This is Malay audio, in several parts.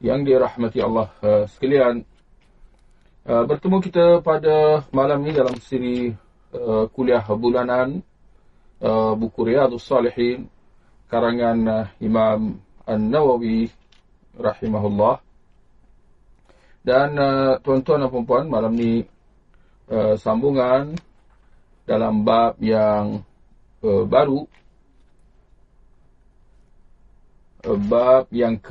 yang dirahmati Allah sekalian. Bertemu kita pada malam ini dalam siri kuliah bulanan buku Riyadhus Salihin karangan Imam An-Nawawi rahimahullah. Dan tuan-tuan dan puan malam ini sambungan dalam bab yang baru bab yang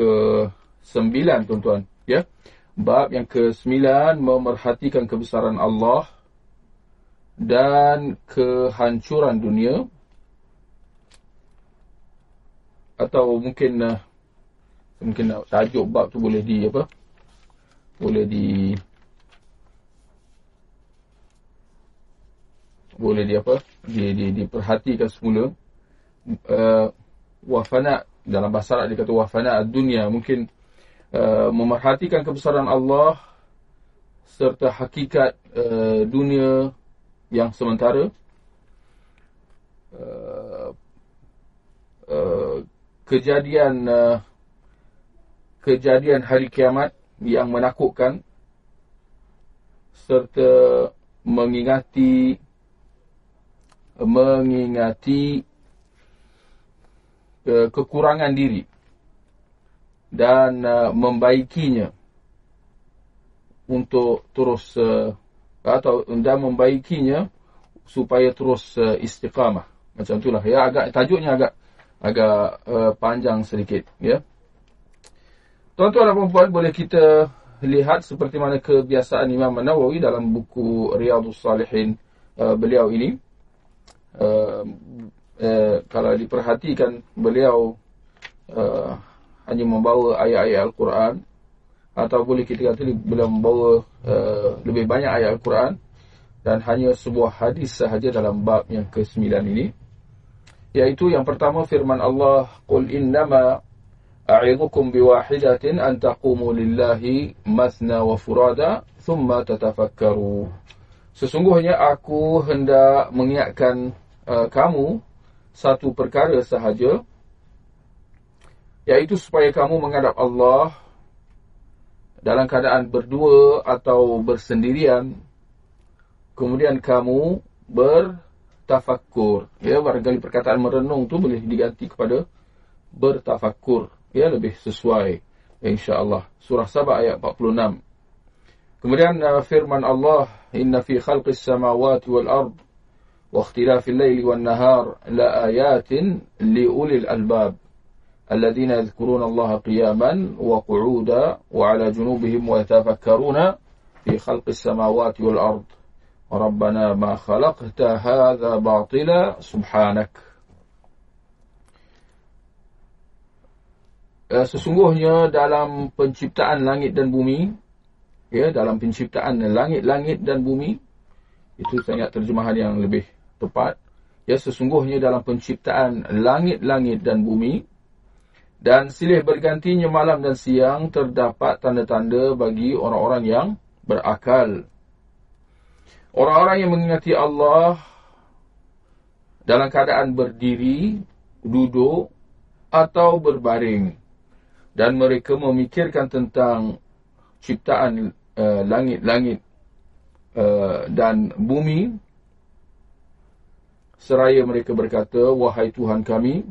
ke-9 tuan-tuan. Ya? Bab yang ke-9 memerhatikan kebesaran Allah dan kehancuran dunia. Atau mungkin uh, mungkin tajuk bab tu boleh di apa? Boleh di boleh di apa? Di, di diperhatikan semula. Uh, wafana dalam bahasa Arab dia kata wafana dunia mungkin uh, memerhatikan kebesaran Allah serta hakikat uh, dunia yang sementara. Uh, uh, kejadian uh, kejadian hari kiamat yang menakutkan serta mengingati mengingati kekurangan diri dan uh, membaikinya untuk terus uh, atau dan membaikinya supaya terus uh, istiqamah. Macam itulah. Ya agak tajuknya agak agak uh, panjang sedikit ya. Tuan-tuan dan puan boleh kita lihat seperti mana kebiasaan Imam Nawawi dalam buku Riyadhus Salihin uh, beliau ini. Uh, eh, kalau diperhatikan beliau eh, hanya membawa ayat-ayat Al-Quran atau boleh kita kata beliau membawa eh, lebih banyak ayat Al-Quran dan hanya sebuah hadis sahaja dalam bab yang ke-9 ini yaitu yang pertama firman Allah qul innama a'idhukum biwahidatin an taqumu lillahi mathna wa furada thumma tatafakkaru. Sesungguhnya aku hendak mengingatkan uh, kamu satu perkara sahaja yaitu supaya kamu menghadap Allah dalam keadaan berdua atau bersendirian kemudian kamu bertafakkur ya barangkali perkataan merenung tu boleh diganti kepada bertafakkur ya lebih sesuai ya, insyaallah surah Sabah ayat 46 kemudian uh, firman Allah inna fi khalqis samawati wal ardh واختلاف الليل والنهار لآيات لأولي الألباب الذين يذكرون الله قياما وقعودا وعلى جنوبهم ويتفكرون في خلق السماوات والأرض ربنا ما خلقت هذا باطلا سبحانك Sesungguhnya dalam penciptaan langit dan bumi, ya dalam penciptaan langit-langit dan bumi, itu saya terjemahan yang lebih tepat ya sesungguhnya dalam penciptaan langit-langit dan bumi dan silih bergantinya malam dan siang terdapat tanda-tanda bagi orang-orang yang berakal. Orang-orang yang mengingati Allah dalam keadaan berdiri duduk atau berbaring. Dan mereka memikirkan tentang ciptaan uh, langit-langit uh, dan bumi. Seraya mereka berkata, Wahai Tuhan kami,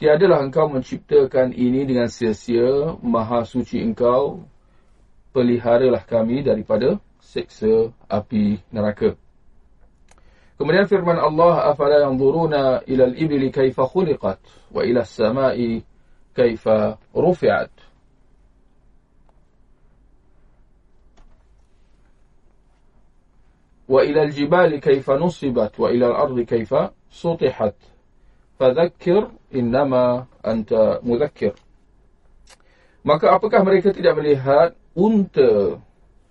tiadalah engkau menciptakan ini dengan sia-sia, maha suci engkau, peliharalah kami daripada seksa api neraka. Kemudian firman Allah, Afala yang duruna ilal ibili kaifa khuliqat, wa ila samai kaifa rufi'at. وإلى الجبال كيف نصبت وإلى الأرض كيف سطحت Fadhakir innama anta mudhakir. maka apakah mereka tidak melihat unta?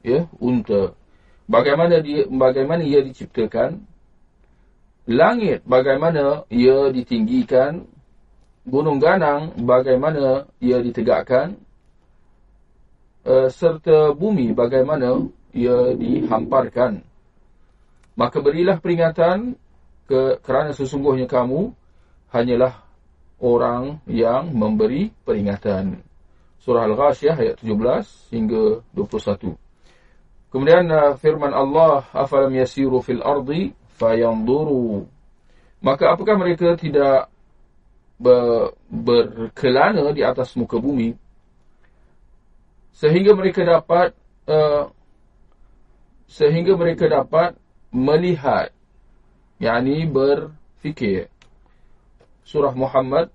Ya unta. Bagaimana dia bagaimana ia diciptakan? Langit bagaimana ia ditinggikan? Gunung ganang bagaimana ia ditegakkan? Eh, serta bumi bagaimana ia dihamparkan? Maka berilah peringatan ke, kerana sesungguhnya kamu hanyalah orang yang memberi peringatan. Surah Al-Ghashiyah ayat 17 hingga 21. Kemudian uh, firman Allah, "Afalam yasiru fil ardi fayanzuru." Maka apakah mereka tidak ber berkelana di atas muka bumi sehingga mereka dapat uh, sehingga mereka dapat melihat yakni berfikir surah Muhammad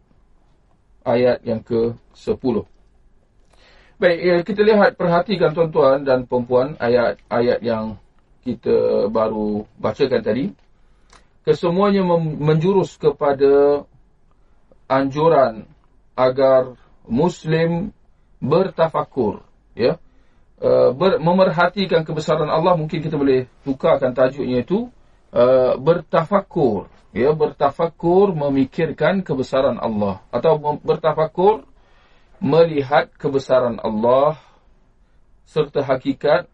ayat yang ke-10. Baik, ya, kita lihat perhatikan tuan-tuan dan perempuan ayat-ayat yang kita baru bacakan tadi. Kesemuanya menjurus kepada anjuran agar Muslim bertafakur. Ya? Uh, ber, memerhatikan kebesaran Allah, mungkin kita boleh tukarkan tajuknya itu, uh, bertafakur ya bertafakur memikirkan kebesaran Allah atau bertafakur melihat kebesaran Allah serta hakikat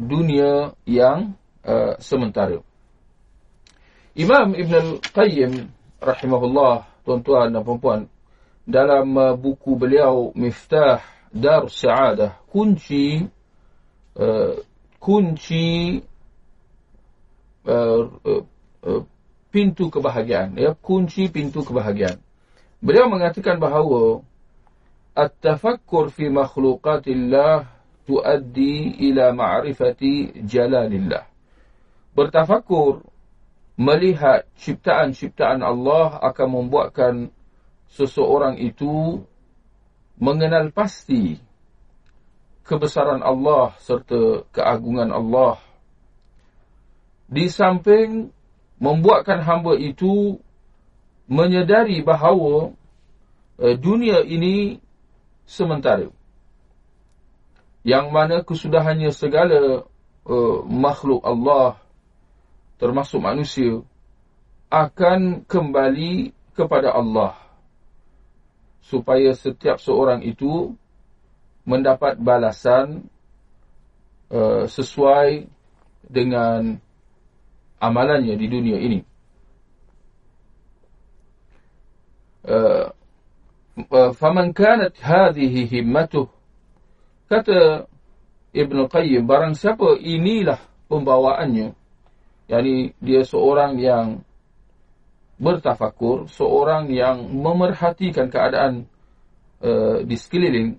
dunia yang uh, sementara. Imam Ibn Al-Qayyim rahimahullah tuan-tuan dan puan dalam uh, buku beliau Miftah Dar Sa'adah kunci uh, kunci uh, uh, uh, pintu kebahagiaan ya kunci pintu kebahagiaan. Beliau mengatakan bahawa at-tafakkur fi makhluqatillah tuaddi ila ma'rifati jalalillah. Bertafakur melihat ciptaan-ciptaan Allah akan membuatkan seseorang itu mengenal pasti kebesaran Allah serta keagungan Allah di samping membuatkan hamba itu menyedari bahawa uh, dunia ini sementara. Yang mana kesudahannya segala uh, makhluk Allah termasuk manusia akan kembali kepada Allah supaya setiap seorang itu mendapat balasan uh, sesuai dengan amalannya di dunia ini. Uh, uh, faman kanat hadhihi himmatuh kata Ibn Qayyim barang siapa inilah pembawaannya yakni dia seorang yang bertafakur seorang yang memerhatikan keadaan uh, di sekeliling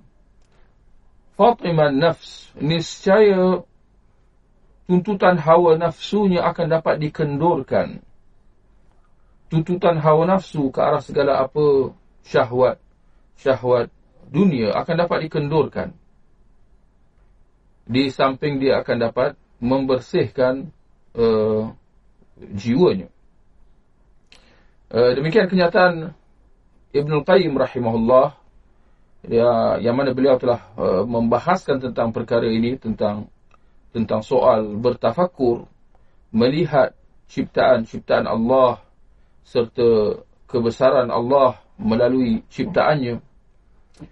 Fatimah nafs niscaya tuntutan hawa nafsunya akan dapat dikendurkan. Tuntutan hawa nafsu ke arah segala apa syahwat, syahwat dunia akan dapat dikendurkan. Di samping dia akan dapat membersihkan uh, jiwanya. Uh, demikian kenyataan Ibn Qayyim rahimahullah ya, yang mana beliau telah uh, membahaskan tentang perkara ini, tentang tentang soal bertafakur melihat ciptaan-ciptaan Allah serta kebesaran Allah melalui ciptaannya.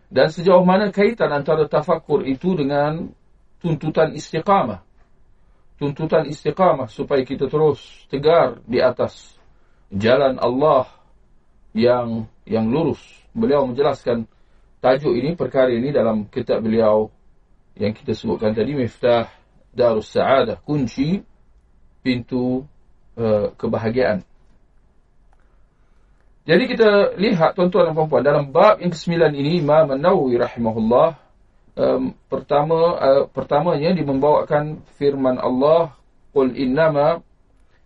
Dan sejauh mana kaitan antara tafakur itu dengan tuntutan istiqamah. Tuntutan istiqamah supaya kita terus tegar di atas jalan Allah yang yang lurus. Beliau menjelaskan tajuk ini perkara ini dalam kitab beliau yang kita sebutkan tadi miftah Darus Sa'adah, kunci pintu uh, kebahagiaan. Jadi kita lihat tuan-tuan dan puan-puan dalam bab yang ke-9 ini Imam An-Nawawi rahimahullah um, pertama uh, pertamanya dimembawakan firman Allah qul innama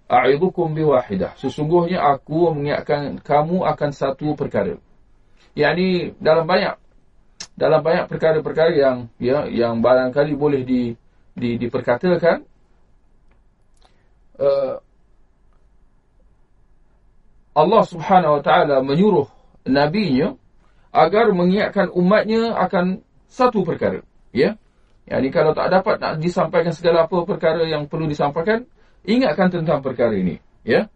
a'idhukum biwahidah sesungguhnya aku mengingatkan kamu akan satu perkara yakni dalam banyak dalam banyak perkara-perkara yang ya yang barangkali boleh di di, diperkatakan uh, Allah subhanahu wa ta'ala menyuruh nabinya agar mengingatkan umatnya akan satu perkara. Ya. Jadi kalau tak dapat nak disampaikan segala apa perkara yang perlu disampaikan, ingatkan tentang perkara ini. Ya.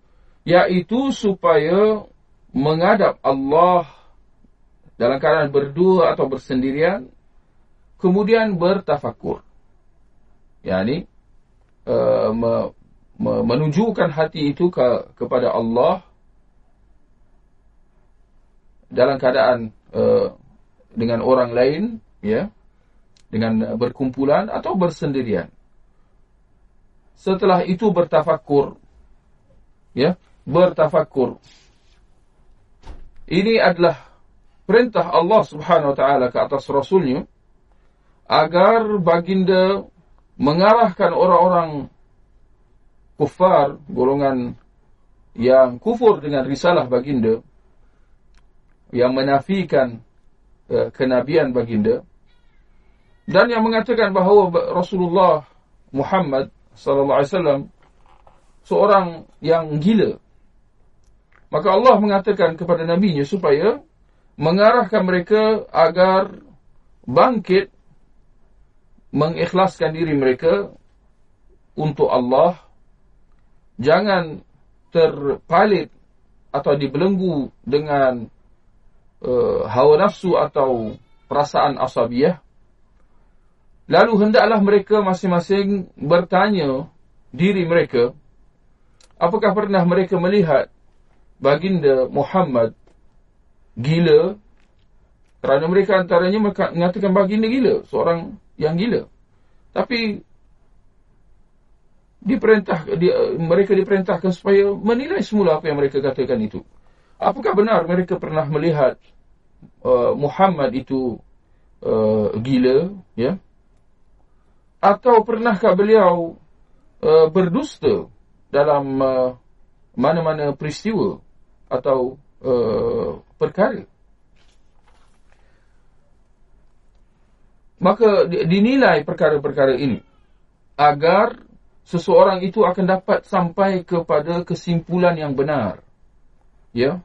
Iaitu supaya menghadap Allah dalam keadaan berdua atau bersendirian, kemudian bertafakur. Yani, uh, me, me, menunjukkan hati itu ke, kepada Allah dalam keadaan uh, dengan orang lain, ya, dengan berkumpulan atau bersendirian. Setelah itu bertafakur, ya, bertafakur. Ini adalah perintah Allah Subhanahu wa taala ke atas rasulnya agar baginda mengarahkan orang-orang kufar golongan yang kufur dengan risalah baginda yang menafikan uh, kenabian baginda dan yang mengatakan bahawa Rasulullah Muhammad sallallahu alaihi wasallam seorang yang gila. Maka Allah mengatakan kepada nabinya supaya mengarahkan mereka agar bangkit mengikhlaskan diri mereka untuk Allah. Jangan terpalit atau dibelenggu dengan uh, hawa nafsu atau perasaan asabiyah lalu hendaklah mereka masing-masing bertanya diri mereka apakah pernah mereka melihat baginda Muhammad gila? Kerana mereka antaranya mengatakan baginda gila seorang yang gila. Tapi diperintah di, mereka diperintahkan supaya menilai semula apa yang mereka katakan itu. Apakah benar mereka pernah melihat uh, Muhammad itu uh, gila ya? Atau pernahkah beliau uh, berdusta dalam uh, mana-mana peristiwa atau uh, perkara. Maka dinilai perkara-perkara ini agar seseorang itu akan dapat sampai kepada kesimpulan yang benar. Ya.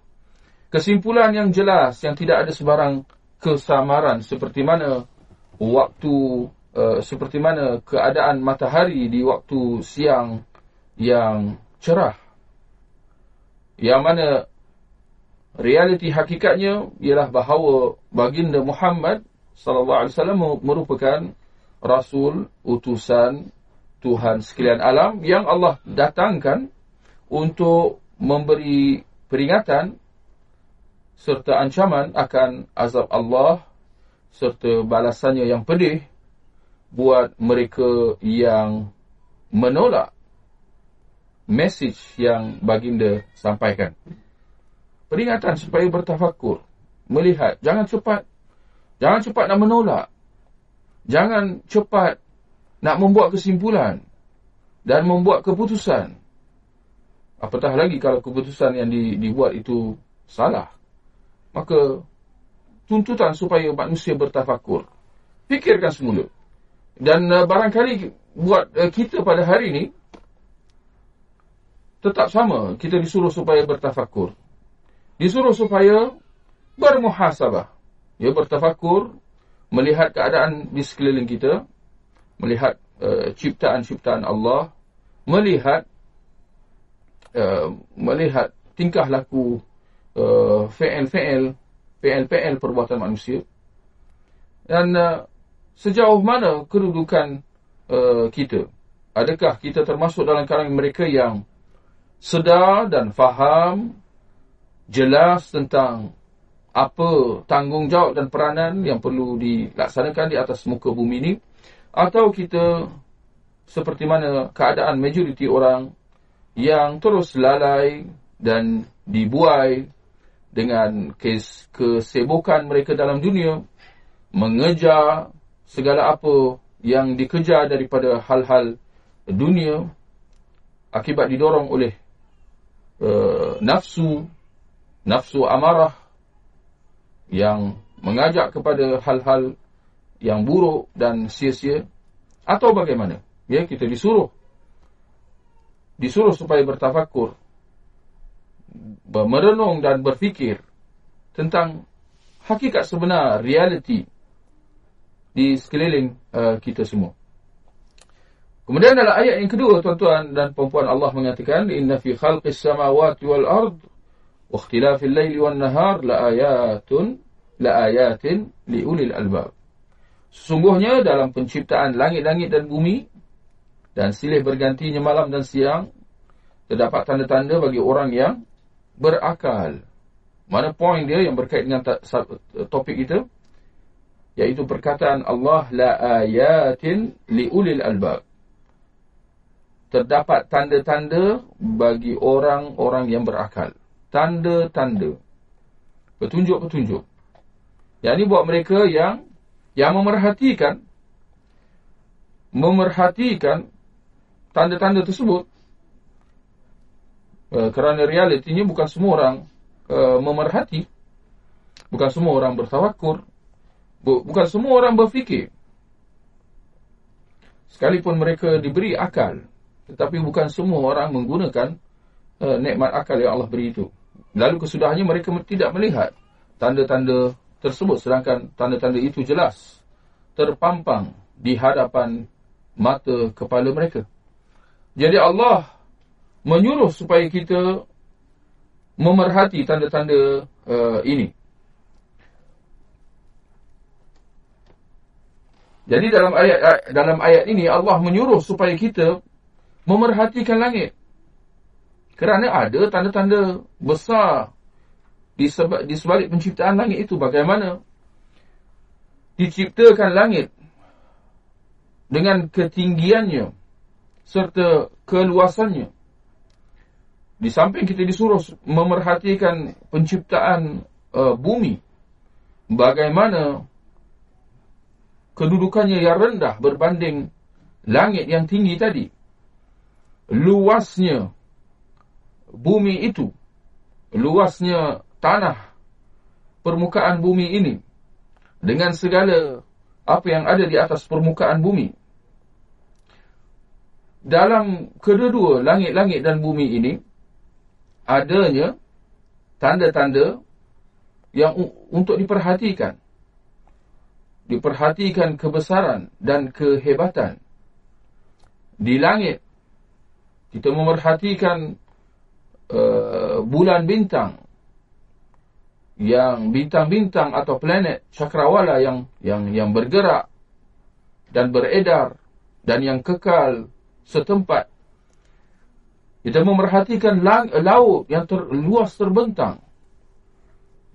Kesimpulan yang jelas yang tidak ada sebarang kesamaran seperti mana waktu uh, seperti mana keadaan matahari di waktu siang yang cerah. Yang mana realiti hakikatnya ialah bahawa baginda Muhammad sallallahu alaihi wasallam merupakan rasul utusan Tuhan sekalian alam yang Allah datangkan untuk memberi peringatan serta ancaman akan azab Allah serta balasannya yang pedih buat mereka yang menolak message yang baginda sampaikan. Peringatan supaya bertafakur, melihat, jangan cepat jangan cepat nak menolak. Jangan cepat nak membuat kesimpulan dan membuat keputusan. Apatah lagi kalau keputusan yang di, dibuat itu salah. Maka tuntutan supaya manusia bertafakur. Fikirkan semula. Dan uh, barangkali buat uh, kita pada hari ini tetap sama. Kita disuruh supaya bertafakur disuruh supaya bermuhasabah. Ya, bertafakur, melihat keadaan di sekeliling kita, melihat uh, ciptaan-ciptaan Allah, melihat uh, melihat tingkah laku uh, fi'il-fi'il, fi'il-fi'il perbuatan manusia. Dan uh, sejauh mana kedudukan uh, kita? Adakah kita termasuk dalam kalangan mereka yang sedar dan faham jelas tentang apa tanggungjawab dan peranan yang perlu dilaksanakan di atas muka bumi ini? Atau kita seperti mana keadaan majoriti orang yang terus lalai dan dibuai dengan kes kesibukan mereka dalam dunia mengejar segala apa yang dikejar daripada hal-hal dunia akibat didorong oleh uh, nafsu nafsu amarah yang mengajak kepada hal-hal yang buruk dan sia-sia atau bagaimana ya kita disuruh disuruh supaya bertafakur merenung dan berfikir tentang hakikat sebenar, reality di sekeliling uh, kita semua. Kemudian dalam ayat yang kedua tuan-tuan dan puan-puan Allah mengatakan inna fi khalqis samawati wal ard la ayatun la ayatin li ulil albab. Sesungguhnya dalam penciptaan langit-langit dan bumi dan silih bergantinya malam dan siang terdapat tanda-tanda bagi orang yang berakal. Mana poin dia yang berkait dengan topik kita? Yaitu perkataan Allah la ayatin li ulil albab terdapat tanda-tanda bagi orang-orang yang berakal. Tanda-tanda. Petunjuk-petunjuk. Yang ini buat mereka yang yang memerhatikan memerhatikan tanda-tanda tersebut. Uh, kerana realitinya bukan semua orang uh, memerhati. Bukan semua orang bertawakur. Bu, bukan semua orang berfikir. Sekalipun mereka diberi akal. Tetapi bukan semua orang menggunakan uh, nikmat akal yang Allah beri itu. Lalu kesudahannya mereka tidak melihat tanda-tanda tersebut. Sedangkan tanda-tanda itu jelas terpampang di hadapan mata kepala mereka. Jadi Allah menyuruh supaya kita memerhati tanda-tanda uh, ini. Jadi dalam ayat dalam ayat ini Allah menyuruh supaya kita memerhatikan langit. Kerana ada tanda-tanda besar di, sebab, di sebalik penciptaan langit itu. Bagaimana diciptakan langit dengan ketinggiannya serta keluasannya. Di samping kita disuruh memerhatikan penciptaan uh, bumi. Bagaimana kedudukannya yang rendah berbanding langit yang tinggi tadi luasnya bumi itu, luasnya tanah permukaan bumi ini dengan segala apa yang ada di atas permukaan bumi. Dalam kedua-dua langit-langit dan bumi ini adanya tanda-tanda yang untuk diperhatikan. Diperhatikan kebesaran dan kehebatan. Di langit kita memerhatikan uh, bulan bintang. Yang bintang-bintang atau planet cakrawala yang yang yang bergerak dan beredar dan yang kekal setempat. Kita memerhatikan lang, laut yang terluas terbentang.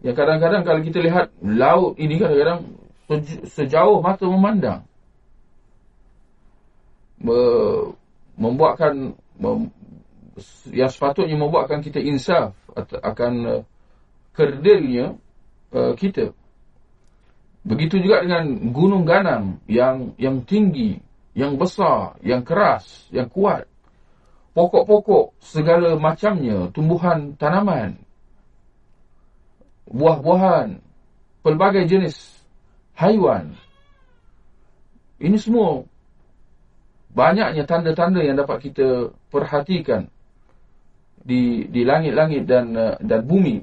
Yang kadang-kadang kalau kita lihat laut ini kadang-kadang sejauh mata memandang. Membuatkan yang sepatutnya membuatkan kita insaf akan uh, kerdilnya uh, kita. Begitu juga dengan gunung ganang yang yang tinggi, yang besar, yang keras, yang kuat. Pokok-pokok segala macamnya, tumbuhan tanaman, buah-buahan, pelbagai jenis haiwan. Ini semua banyaknya tanda-tanda yang dapat kita perhatikan di di langit-langit dan uh, dan bumi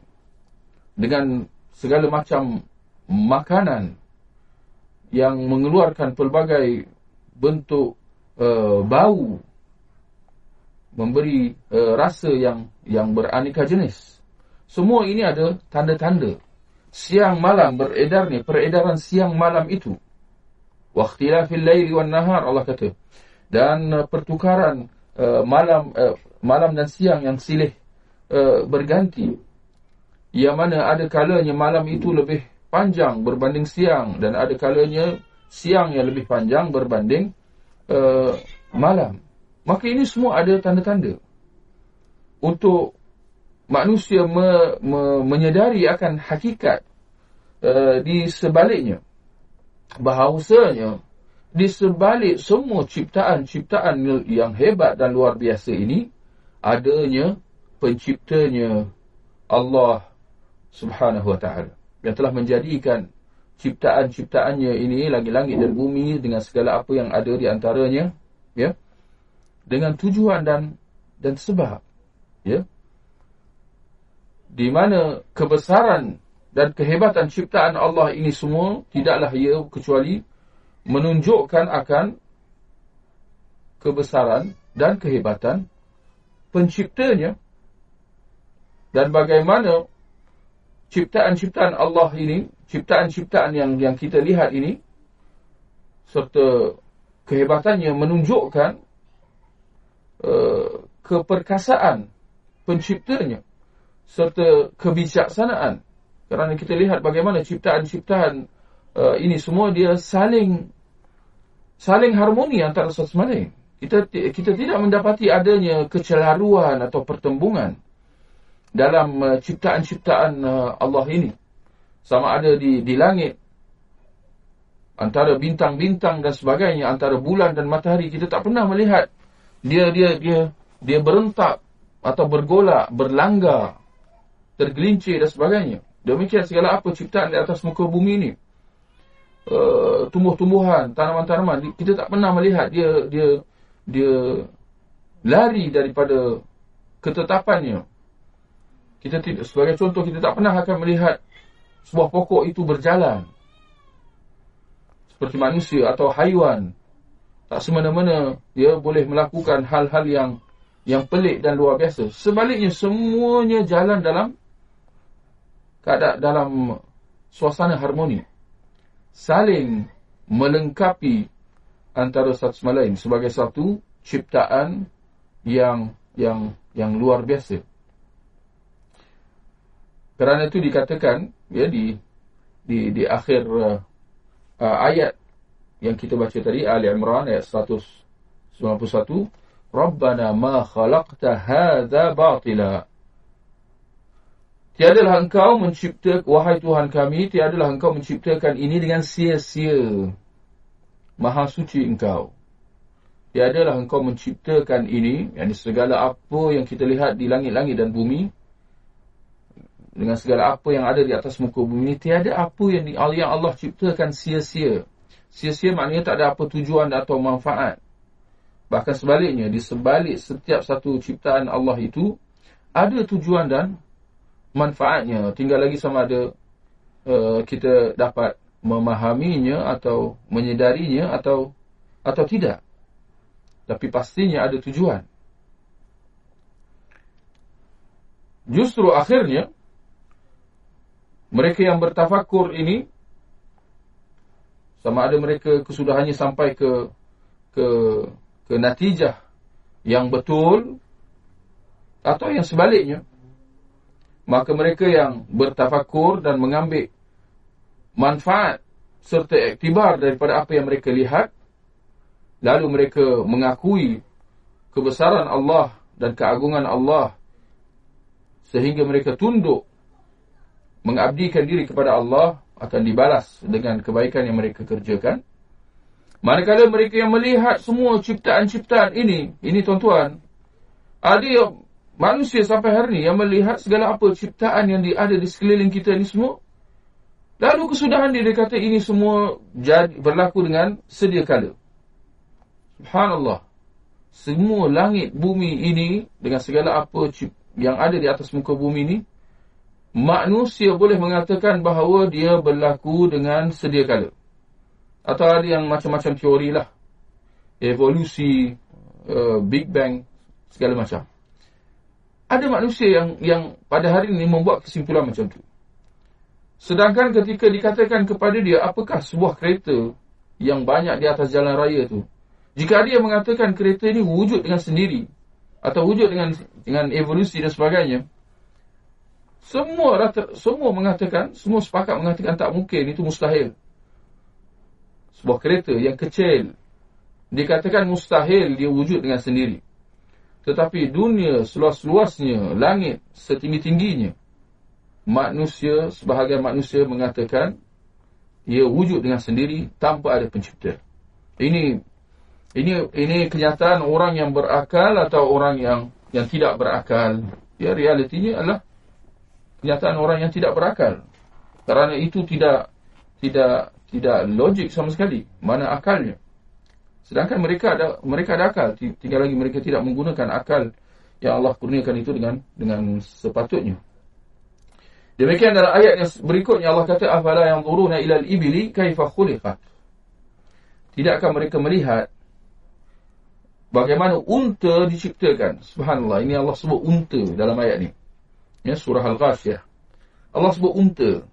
dengan segala macam makanan yang mengeluarkan pelbagai bentuk uh, bau memberi uh, rasa yang yang beraneka jenis. Semua ini ada tanda-tanda. Siang malam beredarnya peredaran siang malam itu. Waqtilafil laili wan nahar Allah kata. Dan pertukaran uh, malam uh, malam dan siang yang silih uh, berganti. Yang mana ada kalanya malam itu lebih panjang berbanding siang dan ada kalanya siang yang lebih panjang berbanding uh, malam. Maka ini semua ada tanda-tanda untuk manusia me, me, menyedari akan hakikat uh, di sebaliknya. Bahawasanya di sebalik semua ciptaan-ciptaan yang hebat dan luar biasa ini adanya penciptanya Allah Subhanahu wa taala yang telah menjadikan ciptaan-ciptaannya ini langit-langit dan bumi dengan segala apa yang ada di antaranya ya dengan tujuan dan dan sebab ya. Di mana kebesaran dan kehebatan ciptaan Allah ini semua tidaklah ia kecuali menunjukkan akan kebesaran dan kehebatan penciptanya. Dan bagaimana ciptaan-ciptaan Allah ini, ciptaan-ciptaan yang yang kita lihat ini serta kehebatannya menunjukkan uh, keperkasaan penciptanya serta kebijaksanaan. Kerana kita lihat bagaimana ciptaan-ciptaan uh, ini semua dia saling saling harmoni antara satu sama lain. Kita kita tidak mendapati adanya kecelaruan atau pertembungan dalam uh, ciptaan-ciptaan uh, Allah ini. Sama ada di di langit. Antara bintang-bintang dan sebagainya antara bulan dan matahari kita tak pernah melihat dia dia dia dia berentak atau bergolak berlanggar tergelincir dan sebagainya. Demikian segala apa ciptaan di atas muka bumi ini uh, tumbuh-tumbuhan tanaman-tanaman kita tak pernah melihat dia dia dia lari daripada ketetapannya. Kita tidak sebagai contoh kita tak pernah akan melihat sebuah pokok itu berjalan. Seperti manusia atau haiwan. Tak semena-mena dia boleh melakukan hal-hal yang yang pelik dan luar biasa. Sebaliknya semuanya jalan dalam keadaan dalam suasana harmoni saling melengkapi antara satu sama lain sebagai satu ciptaan yang yang yang luar biasa. Kerana itu dikatakan ya di di di akhir uh, uh, ayat yang kita baca tadi Ali Imran ayat 191 Rabbana ma khalaqta hadza batila Tiadalah engkau mencipta wahai Tuhan kami tiadalah engkau menciptakan ini dengan sia-sia Maha suci engkau Tiadalah engkau menciptakan ini yang segala apa yang kita lihat di langit-langit dan bumi dengan segala apa yang ada di atas muka bumi ini tiada apa yang, di, yang Allah ciptakan sia-sia. Sia-sia maknanya tak ada apa tujuan atau manfaat. Bahkan sebaliknya, di sebalik setiap satu ciptaan Allah itu ada tujuan dan manfaatnya. Tinggal lagi sama ada uh, kita dapat memahaminya atau menyedarinya atau atau tidak. Tapi pastinya ada tujuan. Justru akhirnya mereka yang bertafakur ini sama ada mereka kesudahannya sampai ke ke ke natijah yang betul atau yang sebaliknya maka mereka yang bertafakur dan mengambil manfaat serta iktibar daripada apa yang mereka lihat lalu mereka mengakui kebesaran Allah dan keagungan Allah sehingga mereka tunduk mengabdikan diri kepada Allah akan dibalas dengan kebaikan yang mereka kerjakan. Manakala mereka yang melihat semua ciptaan-ciptaan ini, ini tuan-tuan, ada manusia sampai hari ini yang melihat segala apa ciptaan yang ada di sekeliling kita ini semua. Lalu kesudahan dia, dia kata ini semua jadi, berlaku dengan sedia kala. Subhanallah. Semua langit bumi ini dengan segala apa yang ada di atas muka bumi ini manusia boleh mengatakan bahawa dia berlaku dengan sedia kala. Atau ada yang macam-macam teori lah. Evolusi, uh, Big Bang, segala macam. Ada manusia yang yang pada hari ini membuat kesimpulan macam tu. Sedangkan ketika dikatakan kepada dia, apakah sebuah kereta yang banyak di atas jalan raya tu? Jika dia mengatakan kereta ini wujud dengan sendiri, atau wujud dengan dengan evolusi dan sebagainya, semua rata, semua mengatakan, semua sepakat mengatakan tak mungkin, itu mustahil. Sebuah kereta yang kecil, dikatakan mustahil dia wujud dengan sendiri. Tetapi dunia seluas-luasnya, langit setinggi-tingginya, manusia, sebahagian manusia mengatakan, ia wujud dengan sendiri tanpa ada pencipta. Ini ini ini kenyataan orang yang berakal atau orang yang yang tidak berakal. Ya realitinya adalah kenyataan orang yang tidak berakal. Kerana itu tidak tidak tidak logik sama sekali. Mana akalnya? Sedangkan mereka ada mereka ada akal, tinggal lagi mereka tidak menggunakan akal yang Allah kurniakan itu dengan dengan sepatutnya. Demikian dalam ayat yang berikutnya Allah kata afala yanzuruna ila al-ibli kaifa khuliqat. Tidakkah mereka melihat bagaimana unta diciptakan? Subhanallah, ini Allah sebut unta dalam ayat ni. Ya, surah Al-Ghasyiyah. Allah sebut unta.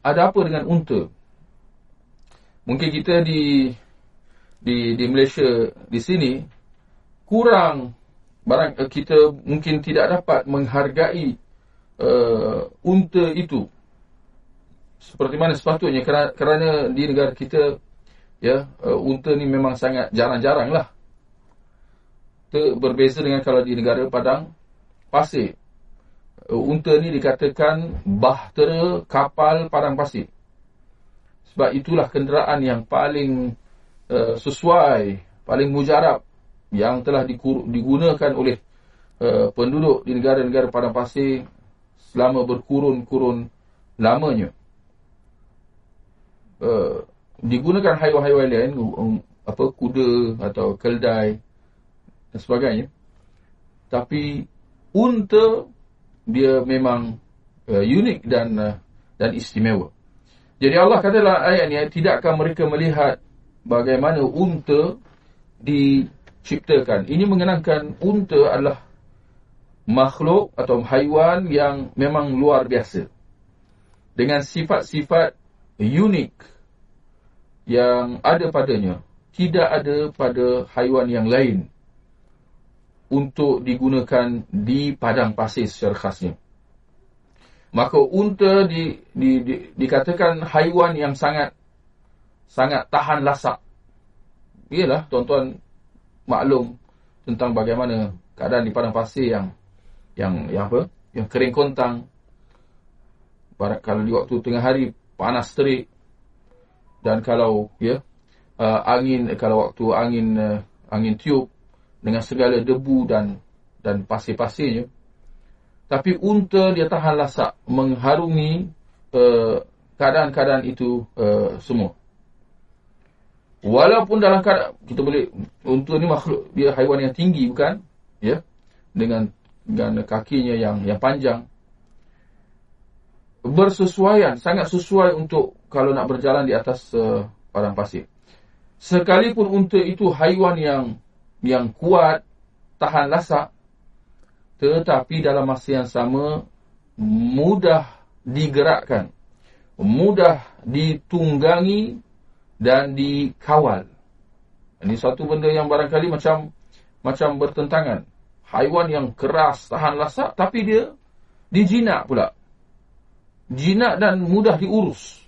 Ada apa dengan unta? Mungkin kita di di di Malaysia di sini kurang barang kita mungkin tidak dapat menghargai uh, unta itu. Seperti mana sepatutnya kerana, kerana di negara kita ya uh, unta ni memang sangat jarang-jarang lah. Berbeza dengan kalau di negara padang pasir. Uh, unta ni dikatakan bahtera kapal padang pasir. Sebab itulah kenderaan yang paling uh, sesuai paling mujarab yang telah digunakan oleh uh, penduduk di negara-negara padang pasir selama berkurun-kurun lamanya. Uh, digunakan haiwan-haiwan lain apa kuda atau keldai dan sebagainya. Tapi unta dia memang uh, unik dan uh, dan istimewa. Jadi Allah kata dalam ayat ni tidakkah mereka melihat bagaimana unta diciptakan. Ini mengenangkan unta adalah makhluk atau haiwan yang memang luar biasa. Dengan sifat-sifat unik yang ada padanya. Tidak ada pada haiwan yang lain untuk digunakan di padang pasir secara khasnya. Maka unta di, di, di, dikatakan haiwan yang sangat sangat tahan lasak. Iyalah tuan-tuan maklum tentang bagaimana keadaan di padang pasir yang yang yang apa? Yang kering kontang. Barat kalau di waktu tengah hari panas terik dan kalau ya uh, angin kalau waktu angin uh, angin tiup dengan segala debu dan dan pasir-pasirnya tapi unta dia tahan lasak mengharungi uh, keadaan-keadaan itu uh, semua walaupun dalam keadaan kita boleh unta ni makhluk dia haiwan yang tinggi bukan? Ya? Dengan dan kakinya yang yang panjang. Bersesuaian sangat sesuai untuk kalau nak berjalan di atas uh, padang pasir. Sekalipun unta itu haiwan yang yang kuat tahan lasak tetapi dalam masa yang sama mudah digerakkan. Mudah ditunggangi dan dikawal ini satu benda yang barangkali macam macam bertentangan haiwan yang keras, tahan lasak, tapi dia dijinak pula. Jinak dan mudah diurus.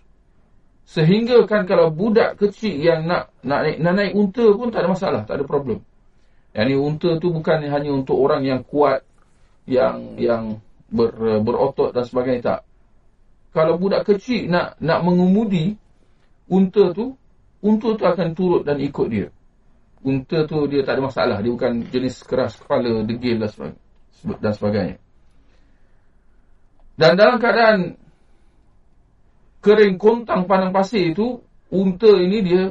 Sehingga kan kalau budak kecil yang nak nak naik, nak naik unta pun tak ada masalah, tak ada problem. Yang ni unta tu bukan hanya untuk orang yang kuat, yang yang ber, berotot dan sebagainya, tak. Kalau budak kecil nak nak mengemudi unta tu, unta tu akan turut dan ikut dia unta tu dia tak ada masalah. Dia bukan jenis keras kepala, degil dan sebagainya. Dan dalam keadaan kering kontang padang pasir itu, unta ini dia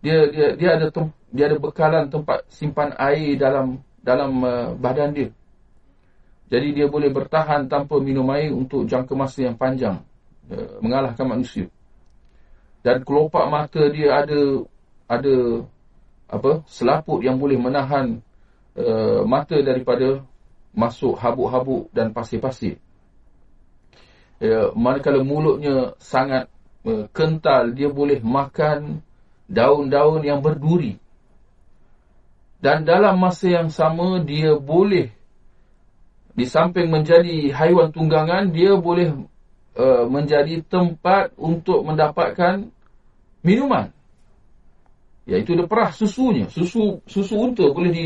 dia dia dia ada tem, dia ada bekalan tempat simpan air dalam dalam uh, badan dia. Jadi dia boleh bertahan tanpa minum air untuk jangka masa yang panjang uh, mengalahkan manusia. Dan kelopak mata dia ada ada apa selaput yang boleh menahan uh, mata daripada masuk habuk-habuk dan pasir-pasir. Ya, manakala mulutnya sangat uh, kental, dia boleh makan daun-daun yang berduri. Dan dalam masa yang sama, dia boleh, di samping menjadi haiwan tunggangan, dia boleh uh, menjadi tempat untuk mendapatkan minuman. Iaitu perah susunya. Susu susu unta boleh di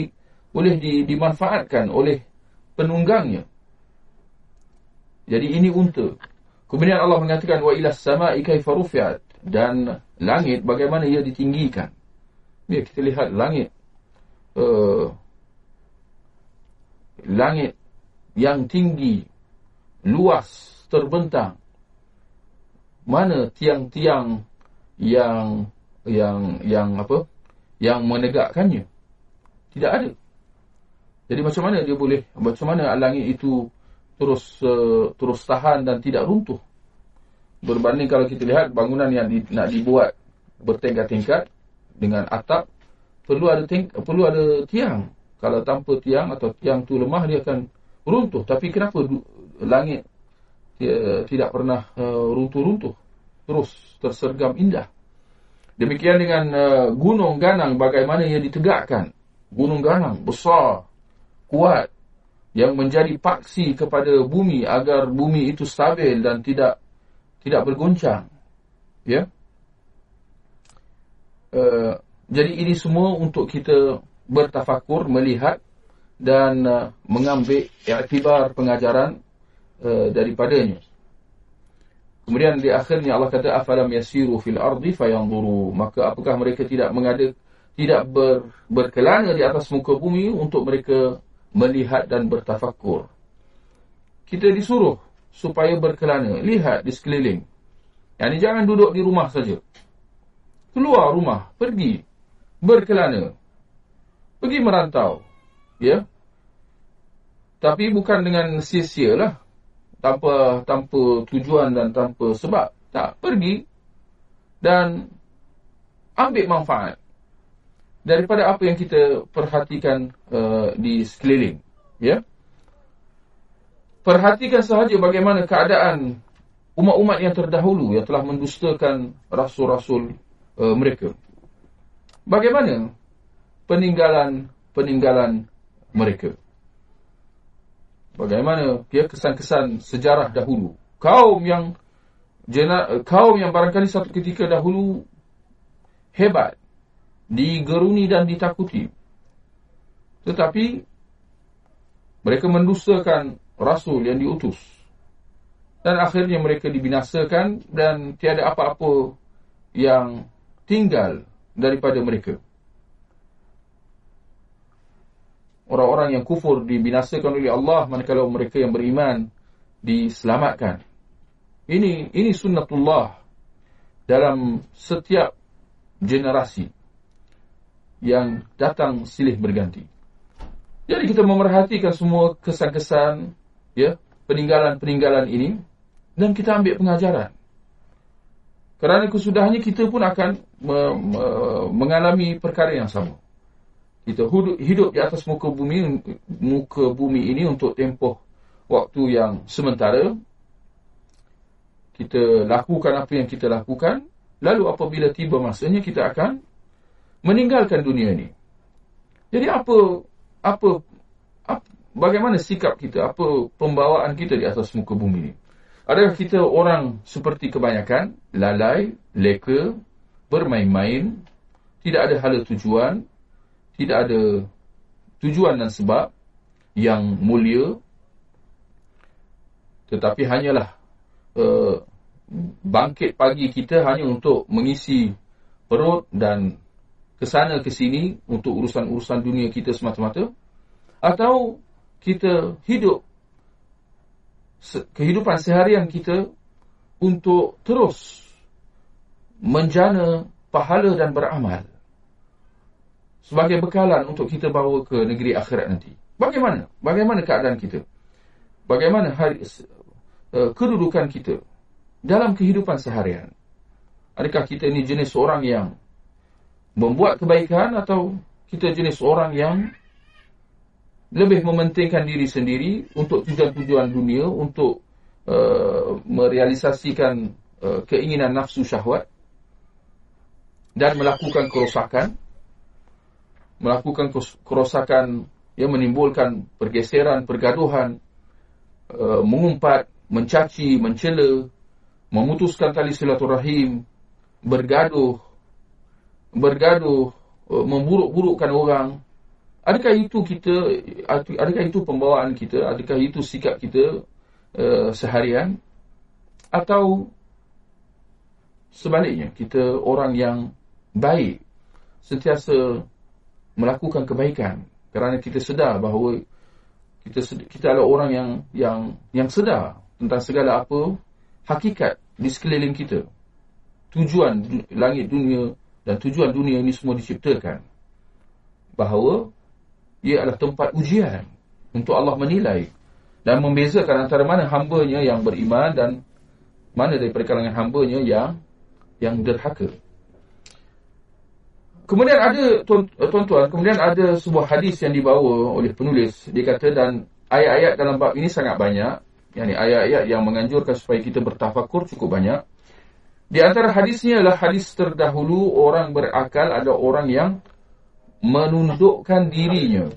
boleh di, dimanfaatkan oleh penunggangnya. Jadi ini unta. Kemudian Allah mengatakan wa ilas sama'i kaifa rufi'at. Dan langit bagaimana ia ditinggikan. Ya kita lihat langit. Uh, langit yang tinggi luas terbentang. Mana tiang-tiang yang yang yang apa yang menegakkannya tidak ada jadi macam mana dia boleh macam mana langit itu terus uh, terus tahan dan tidak runtuh. Berbanding kalau kita lihat bangunan yang di, nak dibuat bertingkat-tingkat dengan atap perlu ada ting, perlu ada tiang. Kalau tanpa tiang atau tiang tu lemah dia akan runtuh. Tapi kenapa langit dia, tidak pernah uh, runtuh-runtuh? Terus tersergam indah. Demikian dengan uh, gunung ganang bagaimana ia ditegakkan. Gunung ganang besar, kuat, yang menjadi paksi kepada bumi agar bumi itu stabil dan tidak tidak berguncang. Ya. Uh, jadi ini semua untuk kita bertafakur, melihat dan uh, mengambil iktibar pengajaran uh, daripadanya. Kemudian di akhirnya Allah kata afalam yasiru fil ardi fayanzuru maka apakah mereka tidak mengada tidak ber, berkelana di atas muka bumi untuk mereka melihat dan bertafakur. Kita disuruh supaya berkelana, lihat di sekeliling. Yang ini jangan duduk di rumah saja. Keluar rumah, pergi berkelana. Pergi merantau. Ya. Tapi bukan dengan sia-sia lah tanpa tanpa tujuan dan tanpa sebab. Tak pergi dan ambil manfaat daripada apa yang kita perhatikan uh, di sekeliling ya? Perhatikan sahaja bagaimana keadaan umat-umat yang terdahulu yang telah mendustakan rasul-rasul uh, mereka. Bagaimana peninggalan peninggalan mereka Bagaimana dia kesan-kesan sejarah dahulu. Kaum yang kaum yang barangkali satu ketika dahulu hebat, digeruni dan ditakuti. Tetapi mereka mendustakan rasul yang diutus. Dan akhirnya mereka dibinasakan dan tiada apa-apa yang tinggal daripada mereka. Orang-orang yang kufur dibinasakan oleh Allah manakala mereka yang beriman diselamatkan. Ini ini sunnatullah dalam setiap generasi yang datang silih berganti. Jadi kita memerhatikan semua kesan-kesan ya, peninggalan-peninggalan ini dan kita ambil pengajaran. Kerana kesudahannya kita pun akan me me mengalami perkara yang sama kita hidup di atas muka bumi muka bumi ini untuk tempoh waktu yang sementara. Kita lakukan apa yang kita lakukan. Lalu apabila tiba masanya kita akan meninggalkan dunia ini. Jadi apa apa, apa bagaimana sikap kita? Apa pembawaan kita di atas muka bumi ini? Adakah kita orang seperti kebanyakan? Lalai leka bermain-main tidak ada hala tujuan tidak ada tujuan dan sebab yang mulia tetapi hanyalah uh, bangkit pagi kita hanya untuk mengisi perut dan ke sana ke sini untuk urusan-urusan dunia kita semata-mata atau kita hidup kehidupan seharian kita untuk terus menjana pahala dan beramal sebagai bekalan untuk kita bawa ke negeri akhirat nanti. Bagaimana? Bagaimana keadaan kita? Bagaimana hari, uh, kedudukan kita dalam kehidupan seharian? Adakah kita ini jenis orang yang membuat kebaikan atau kita jenis orang yang lebih mementingkan diri sendiri untuk tujuan-tujuan dunia, untuk uh, merealisasikan uh, keinginan nafsu syahwat dan melakukan kerosakan melakukan kerosakan yang menimbulkan pergeseran, pergaduhan, uh, mengumpat, mencaci, mencela, memutuskan tali silaturahim, bergaduh, bergaduh, uh, memburuk-burukkan orang. Adakah itu kita, adakah itu pembawaan kita, adakah itu sikap kita uh, seharian? Atau sebaliknya, kita orang yang baik, sentiasa melakukan kebaikan kerana kita sedar bahawa kita kita adalah orang yang yang yang sedar tentang segala apa hakikat di sekeliling kita tujuan langit dunia dan tujuan dunia ini semua diciptakan bahawa ia adalah tempat ujian untuk Allah menilai dan membezakan antara mana hambanya yang beriman dan mana daripada kalangan hambanya yang yang derhaka. Kemudian ada tuan-tuan, kemudian ada sebuah hadis yang dibawa oleh penulis. Dia kata dan ayat-ayat dalam bab ini sangat banyak. Yang ni ayat-ayat yang menganjurkan supaya kita bertafakur cukup banyak. Di antara hadisnya adalah hadis terdahulu orang berakal ada orang yang menundukkan dirinya.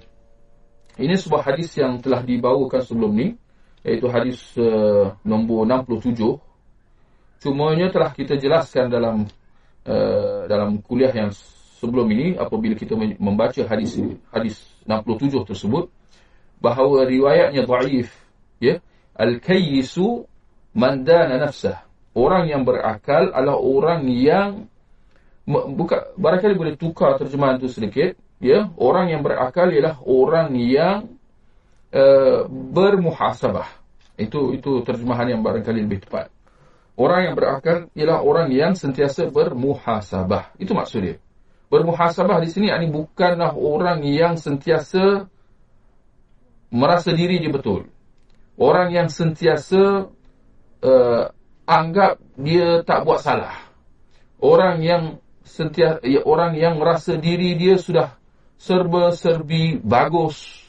Ini sebuah hadis yang telah dibawakan sebelum ni. Iaitu hadis uh, nombor 67. Cumanya telah kita jelaskan dalam uh, dalam kuliah yang sebelum ini apabila kita membaca hadis hadis 67 tersebut bahawa riwayatnya dhaif ya al-kayyisu man dana nafsah. Orang yang berakal adalah orang yang buka barangkali boleh tukar terjemahan itu sedikit ya. Orang yang berakal ialah orang yang uh, bermuhasabah. Itu itu terjemahan yang barangkali lebih tepat. Orang yang berakal ialah orang yang sentiasa bermuhasabah. Itu maksud dia bermuhasabah di sini ini bukanlah orang yang sentiasa merasa diri dia betul. Orang yang sentiasa uh, anggap dia tak buat salah. Orang yang sentiasa ya, orang yang merasa diri dia sudah serba serbi bagus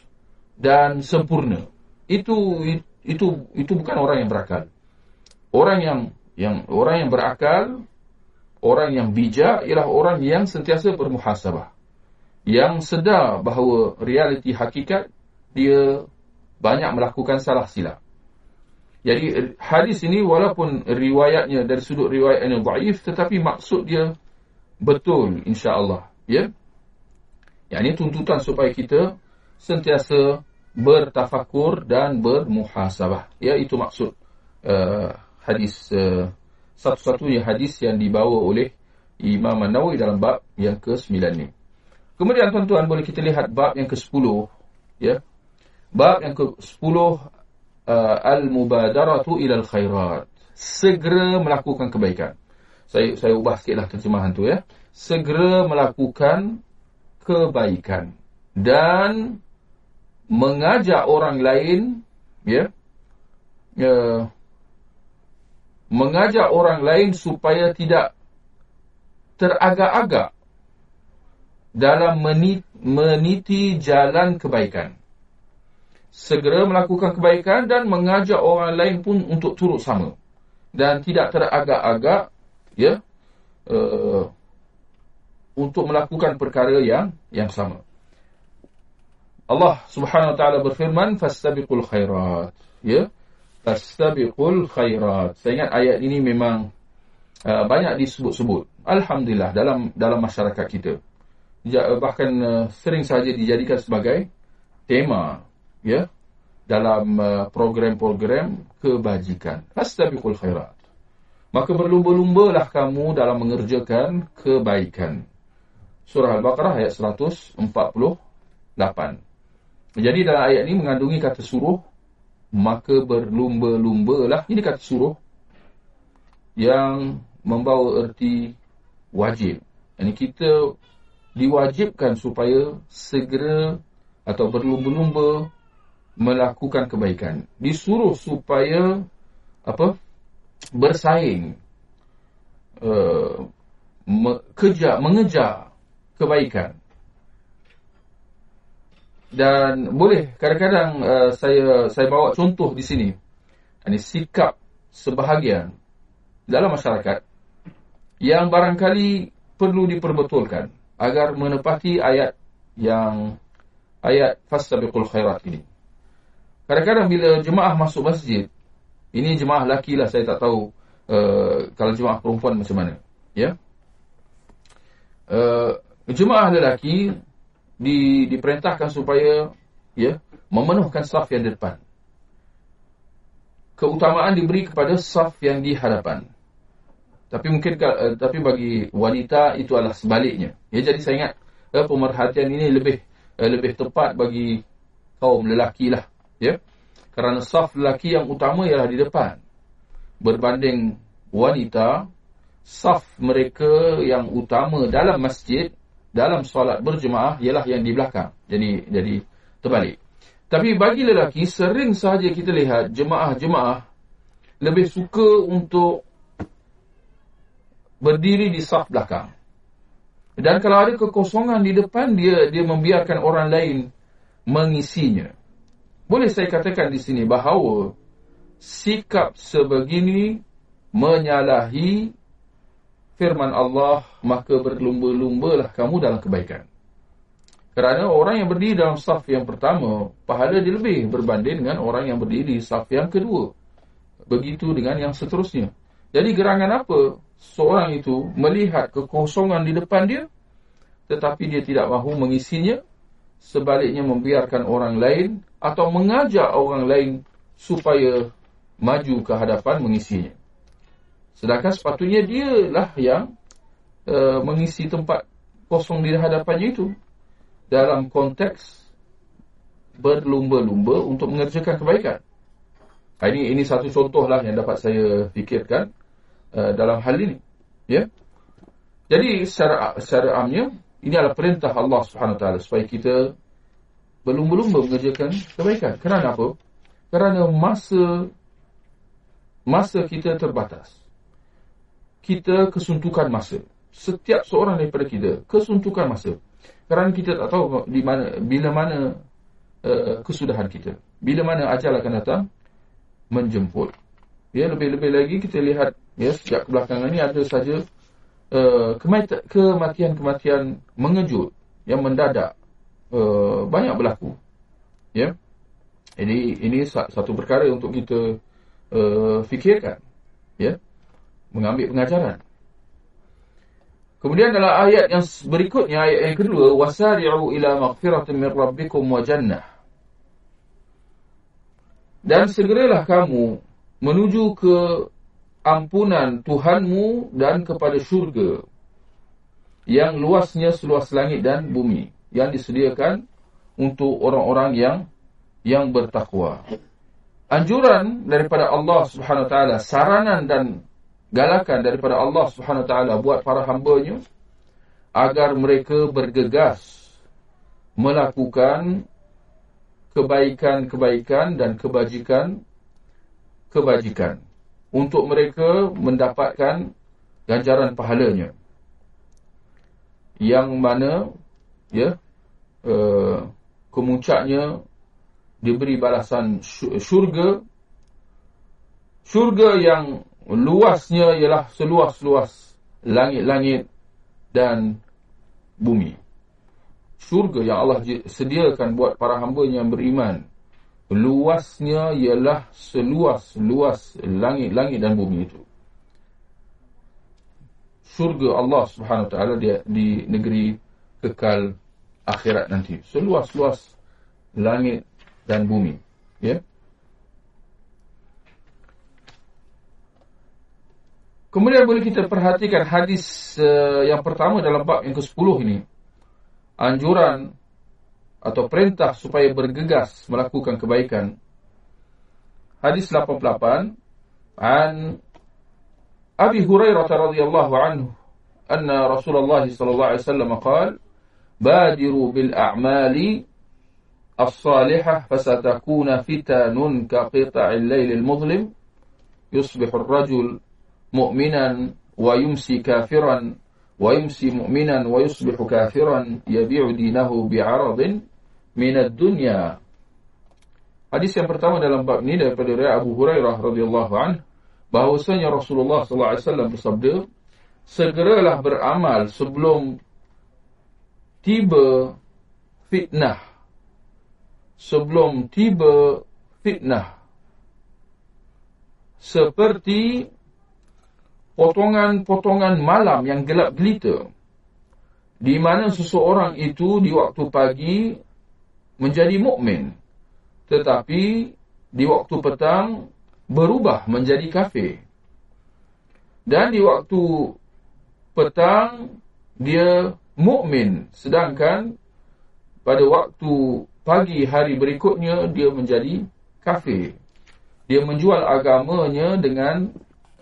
dan sempurna. Itu itu itu bukan orang yang berakal. Orang yang yang orang yang berakal orang yang bijak ialah orang yang sentiasa bermuhasabah. Yang sedar bahawa realiti hakikat dia banyak melakukan salah silap. Jadi hadis ini walaupun riwayatnya dari sudut riwayatnya dhaif tetapi maksud dia betul insya-Allah, ya. Yang ini tuntutan supaya kita sentiasa bertafakur dan bermuhasabah. Ya itu maksud uh, hadis uh, satu-satunya hadis yang dibawa oleh Imam An-Nawawi dalam bab yang ke-9 ni. Kemudian tuan-tuan boleh kita lihat bab yang ke-10 ya. Bab yang ke-10 uh, al-mubadaratu ila al-khairat. Segera melakukan kebaikan. Saya saya ubah sikitlah terjemahan tu ya. Segera melakukan kebaikan dan mengajak orang lain ya. Uh, mengajak orang lain supaya tidak teragak-agak dalam meniti jalan kebaikan. Segera melakukan kebaikan dan mengajak orang lain pun untuk turut sama. Dan tidak teragak-agak ya, uh, untuk melakukan perkara yang yang sama. Allah Subhanahu Wa Taala berfirman fastabiqul khairat ya? Tastabiqul khairat. Saya ingat ayat ini memang uh, banyak disebut-sebut. Alhamdulillah dalam dalam masyarakat kita. Ja, bahkan uh, sering saja dijadikan sebagai tema ya dalam uh, program-program kebajikan. Tastabiqul khairat. Maka berlumba-lumbalah kamu dalam mengerjakan kebaikan. Surah Al-Baqarah ayat 148. Jadi dalam ayat ini mengandungi kata suruh maka berlumba-lumba lah. Ini kata suruh yang membawa erti wajib. Ini kita diwajibkan supaya segera atau berlumba-lumba melakukan kebaikan. Disuruh supaya apa? bersaing uh, me, kejar, mengejar kebaikan. Dan boleh kadang-kadang uh, saya saya bawa contoh di sini. Ini sikap sebahagian dalam masyarakat yang barangkali perlu diperbetulkan agar menepati ayat yang ayat fasabiqul khairat ini. Kadang-kadang bila jemaah masuk masjid, ini jemaah lelaki lah saya tak tahu uh, kalau jemaah perempuan macam mana, ya. Uh, jemaah lelaki di, diperintahkan supaya ya memenuhkan saf yang di depan. Keutamaan diberi kepada saf yang di hadapan. Tapi mungkin uh, tapi bagi wanita itu adalah sebaliknya. Ya jadi saya ingat uh, pemerhatian ini lebih uh, lebih tepat bagi kaum lelaki lah, ya. Kerana saf lelaki yang utama ialah di depan. Berbanding wanita, saf mereka yang utama dalam masjid dalam solat berjemaah ialah yang di belakang. Jadi jadi terbalik. Tapi bagi lelaki, sering sahaja kita lihat jemaah-jemaah lebih suka untuk berdiri di saf belakang. Dan kalau ada kekosongan di depan, dia dia membiarkan orang lain mengisinya. Boleh saya katakan di sini bahawa sikap sebegini menyalahi firman Allah, maka berlumba-lumbalah kamu dalam kebaikan. Kerana orang yang berdiri dalam saf yang pertama, pahala dia lebih berbanding dengan orang yang berdiri di saf yang kedua. Begitu dengan yang seterusnya. Jadi gerangan apa seorang itu melihat kekosongan di depan dia, tetapi dia tidak mahu mengisinya, sebaliknya membiarkan orang lain atau mengajak orang lain supaya maju ke hadapan mengisinya. Sedangkan sepatutnya dialah yang uh, mengisi tempat kosong di hadapannya itu dalam konteks berlumba-lumba untuk mengerjakan kebaikan. Ini ini satu contohlah yang dapat saya fikirkan uh, dalam hal ini. Ya. Jadi secara secara amnya ini adalah perintah Allah Subhanahu taala supaya kita berlumba-lumba mengerjakan kebaikan. Kerana apa? Kerana masa masa kita terbatas. Kita kesuntukan masa. Setiap seorang daripada kita kesuntukan masa. Kerana kita tak tahu di mana bila mana uh, kesudahan kita. Bila mana ajal akan datang menjemput. Ya lebih-lebih lagi kita lihat ya sejak kebelakangan ini ada saja uh, kematian-kematian mengejut yang mendadak uh, banyak berlaku. Ya. Jadi ini satu perkara untuk kita uh, fikirkan. Ya. Mengambil pengajaran. Kemudian dalam ayat yang berikutnya, ayat yang kedua, wasari'u ila maghfiratin min rabbikum wa jannah. Dan segeralah kamu menuju ke ampunan Tuhanmu dan kepada syurga yang luasnya seluas langit dan bumi yang disediakan untuk orang-orang yang yang bertakwa. Anjuran daripada Allah Subhanahu Wa Taala, saranan dan galakan daripada Allah Subhanahu taala buat para hamba-Nya agar mereka bergegas melakukan kebaikan-kebaikan dan kebajikan kebajikan untuk mereka mendapatkan ganjaran pahalanya. Yang mana ya uh, kemuncaknya diberi balasan syurga. Syurga yang luasnya ialah seluas-luas langit-langit dan bumi. Syurga yang Allah sediakan buat para hamba yang beriman. Luasnya ialah seluas-luas langit-langit dan bumi itu. Syurga Allah subhanahu ta'ala di negeri kekal akhirat nanti. Seluas-luas langit dan bumi. Ya. Yeah? Kemudian boleh kita perhatikan hadis uh, yang pertama dalam bab yang ke-10 ini. Anjuran atau perintah supaya bergegas melakukan kebaikan. Hadis 88 an Abi Hurairah radhiyallahu anhu anna Rasulullah sallallahu alaihi wasallam qaal badiru bil a'mali as-salihah fasatakuna fitanun ka qita'il laylil mudlim yusbihu ar-rajul mu'minan wa yumsi kafiran wa yumsi mu'minan wa yusbihu kafiran yabi'u dinahu bi'aradin min ad-dunya Hadis yang pertama dalam bab ini daripada riwayat Abu Hurairah radhiyallahu anhu bahwasanya Rasulullah sallallahu alaihi wasallam bersabda segeralah beramal sebelum tiba fitnah. Sebelum tiba fitnah. Seperti potongan-potongan malam yang gelap gelita di mana seseorang itu di waktu pagi menjadi mukmin tetapi di waktu petang berubah menjadi kafir. Dan di waktu petang dia mukmin sedangkan pada waktu pagi hari berikutnya dia menjadi kafir. Dia menjual agamanya dengan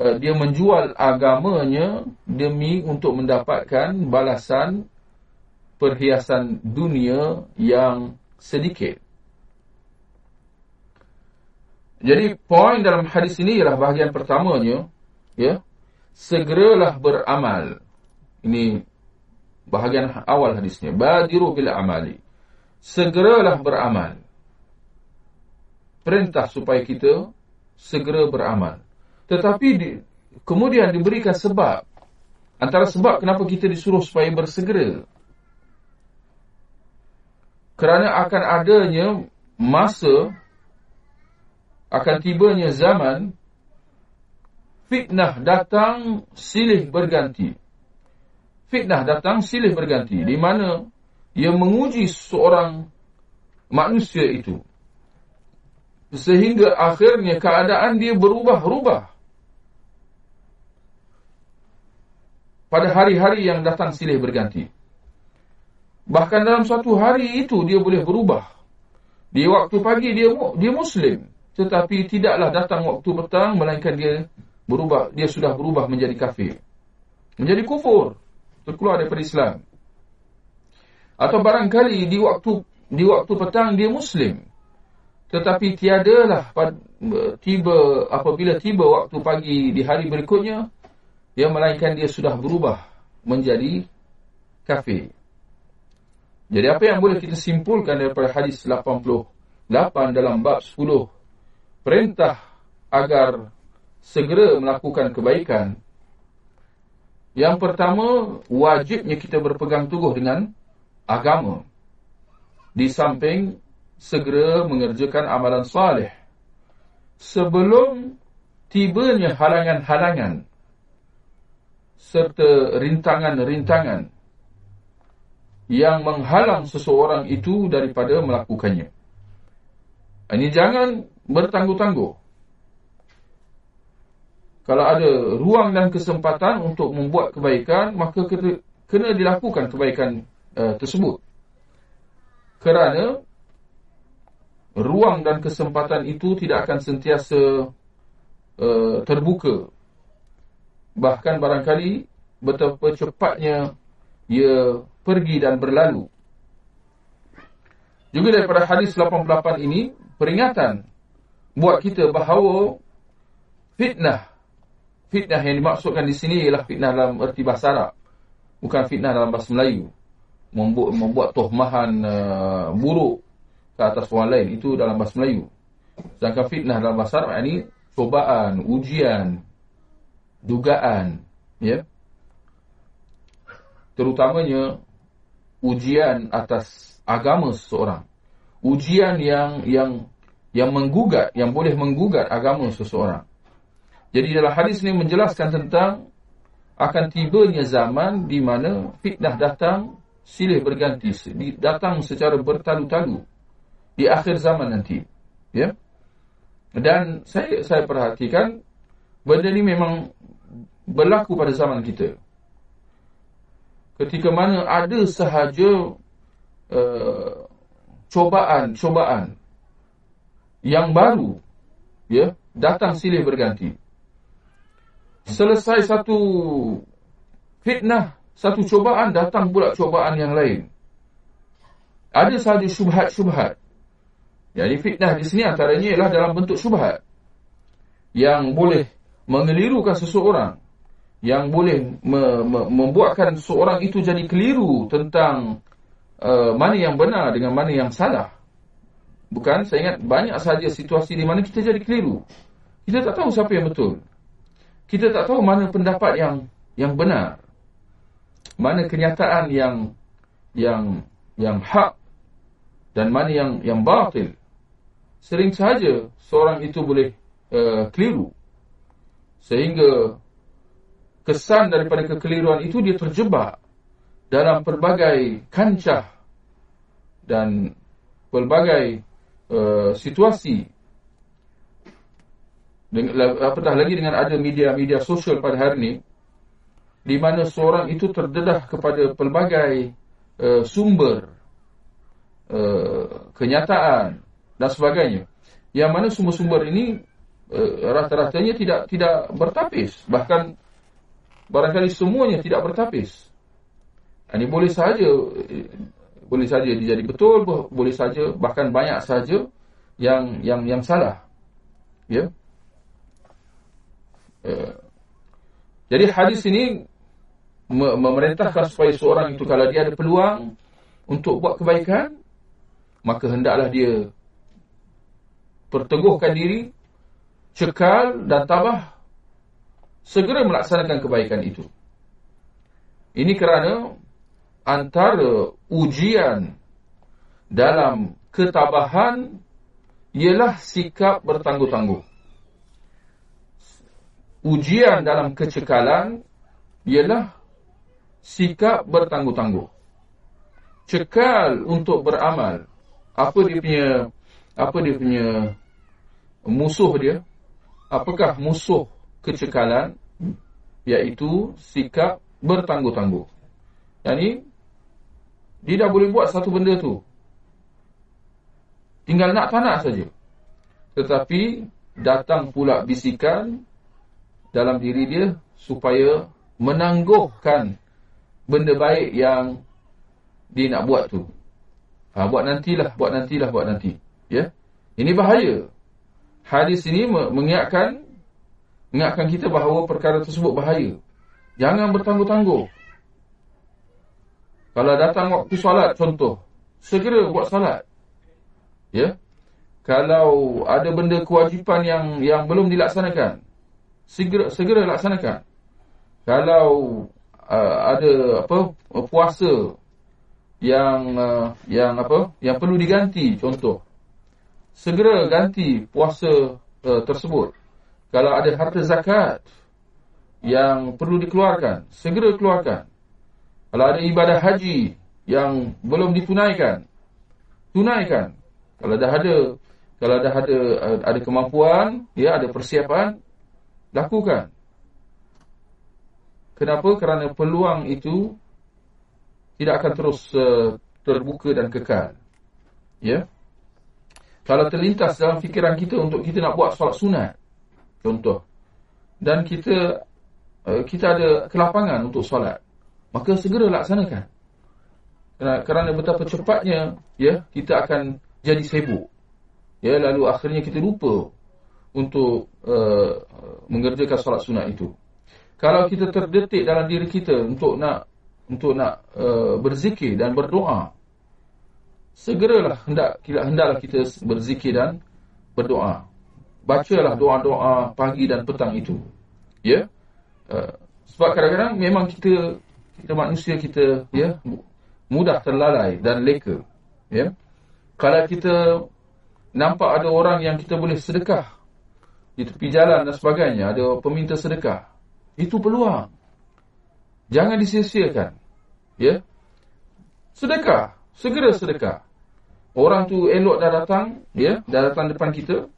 Eh, dia menjual agamanya demi untuk mendapatkan balasan perhiasan dunia yang sedikit. Jadi poin dalam hadis ini ialah bahagian pertamanya, ya, segeralah beramal. Ini bahagian awal hadisnya. Badiru bil amali. Segeralah beramal. Perintah supaya kita segera beramal. Tetapi di, kemudian diberikan sebab. Antara sebab kenapa kita disuruh supaya bersegera. Kerana akan adanya masa akan tibanya zaman fitnah datang silih berganti. Fitnah datang silih berganti di mana ia menguji seorang manusia itu. Sehingga akhirnya keadaan dia berubah-ubah. Pada hari-hari yang datang silih berganti. Bahkan dalam satu hari itu dia boleh berubah. Di waktu pagi dia dia Muslim tetapi tidaklah datang waktu petang melainkan dia berubah dia sudah berubah menjadi kafir menjadi kufur terkeluar daripada Islam atau barangkali di waktu di waktu petang dia muslim tetapi tiadalah tiba apabila tiba waktu pagi di hari berikutnya dia melainkan dia sudah berubah menjadi kafir jadi apa yang boleh kita simpulkan daripada hadis 88 dalam bab 10 perintah agar segera melakukan kebaikan. Yang pertama, wajibnya kita berpegang teguh dengan agama. Di samping segera mengerjakan amalan salih. Sebelum tibanya halangan-halangan serta rintangan-rintangan yang menghalang seseorang itu daripada melakukannya. Ini jangan bertangguh-tangguh. Kalau ada ruang dan kesempatan untuk membuat kebaikan, maka kena dilakukan kebaikan uh, tersebut. Kerana ruang dan kesempatan itu tidak akan sentiasa uh, terbuka. Bahkan barangkali betapa cepatnya ia pergi dan berlalu. Juga daripada hadis 88 ini, peringatan buat kita bahawa fitnah fitnah yang dimaksudkan di sini ialah fitnah dalam erti bahasa Arab bukan fitnah dalam bahasa Melayu membuat membuat tohmahan uh, buruk ke atas orang lain itu dalam bahasa Melayu sedangkan fitnah dalam bahasa Arab ini cobaan ujian dugaan ya terutamanya ujian atas agama seseorang ujian yang yang yang menggugat, yang boleh menggugat agama seseorang. Jadi dalam hadis ini menjelaskan tentang akan tibanya zaman di mana fitnah datang silih berganti, datang secara bertalu-talu di akhir zaman nanti. Ya. Dan saya saya perhatikan benda ini memang berlaku pada zaman kita. Ketika mana ada sahaja uh, cobaan, cobaan yang baru ya datang silih berganti. Selesai satu fitnah satu cobaan datang pula cobaan yang lain. Ada sahaja syubhat-syubhat. Jadi fitnah di sini antaranya ialah dalam bentuk syubhat yang boleh. mengelirukan seseorang yang boleh me- me- membuatkan seseorang itu jadi keliru tentang uh, mana yang benar dengan mana yang salah Bukan, saya ingat banyak saja situasi di mana kita jadi keliru. Kita tak tahu siapa yang betul. Kita tak tahu mana pendapat yang yang benar. Mana kenyataan yang yang yang hak dan mana yang yang batil. Sering saja seorang itu boleh uh, keliru. Sehingga kesan daripada kekeliruan itu dia terjebak dalam pelbagai kancah dan pelbagai Uh, situasi. Dengan, apatah lagi dengan ada media-media sosial pada hari ini di mana seorang itu terdedah kepada pelbagai uh, sumber uh, kenyataan dan sebagainya. Yang mana sumber-sumber ini uh, rata-ratanya tidak tidak bertapis. Bahkan barangkali semuanya tidak bertapis ini boleh saja boleh saja dijadi betul boleh saja bahkan banyak saja yang yang yang salah Ya. Uh, jadi hadis ini memerintahkan supaya seorang itu kalau dia ada peluang untuk buat kebaikan, maka hendaklah dia perteguhkan diri, cekal dan tabah segera melaksanakan kebaikan itu. Ini kerana antara ujian dalam ketabahan ialah sikap bertangguh-tangguh. Ujian dalam kecekalan ialah sikap bertangguh-tangguh. Cekal untuk beramal. Apa dia punya apa dia punya musuh dia? Apakah musuh kecekalan? Iaitu sikap bertangguh-tangguh. Yang ini, dia dah boleh buat satu benda tu. Tinggal nak tak nak saja. Tetapi, datang pula bisikan dalam diri dia supaya menangguhkan benda baik yang dia nak buat tu. Ha, buat nantilah, buat nantilah, buat nanti. Ya, Ini bahaya. Hadis ini mengingatkan mengingatkan kita bahawa perkara tersebut bahaya. Jangan bertangguh-tangguh. Kalau datang waktu solat contoh, segera buat solat. Ya. Kalau ada benda kewajipan yang yang belum dilaksanakan, segera segera laksanakan. Kalau uh, ada apa puasa yang uh, yang apa yang perlu diganti contoh segera ganti puasa uh, tersebut kalau ada harta zakat yang perlu dikeluarkan, segera keluarkan. Kalau ada ibadah haji yang belum ditunaikan, tunaikan. Kalau dah ada kalau dah ada ada kemampuan, ya ada persiapan, lakukan. Kenapa? Kerana peluang itu tidak akan terus uh, terbuka dan kekal. Ya. Kalau terlintas dalam fikiran kita untuk kita nak buat solat sunat, contoh, dan kita Eh, kita ada kelapangan untuk solat, maka segera laksanakan. Kerana, betapa cepatnya ya kita akan jadi sibuk. Ya lalu akhirnya kita lupa untuk uh, mengerjakan solat sunat itu. Kalau kita terdetik dalam diri kita untuk nak untuk nak uh, berzikir dan berdoa, segeralah hendak hendaklah kita berzikir dan berdoa. Bacalah doa-doa pagi dan petang itu. Ya. Uh, sebab kadang-kadang memang kita kita manusia kita ya mudah terlalai dan leka ya. Kalau kita nampak ada orang yang kita boleh sedekah di tepi jalan dan sebagainya ada peminta sedekah itu peluang. Jangan disia-siakan ya. Sedekah segera sedekah. Orang tu elok dah datang ya dah datang depan kita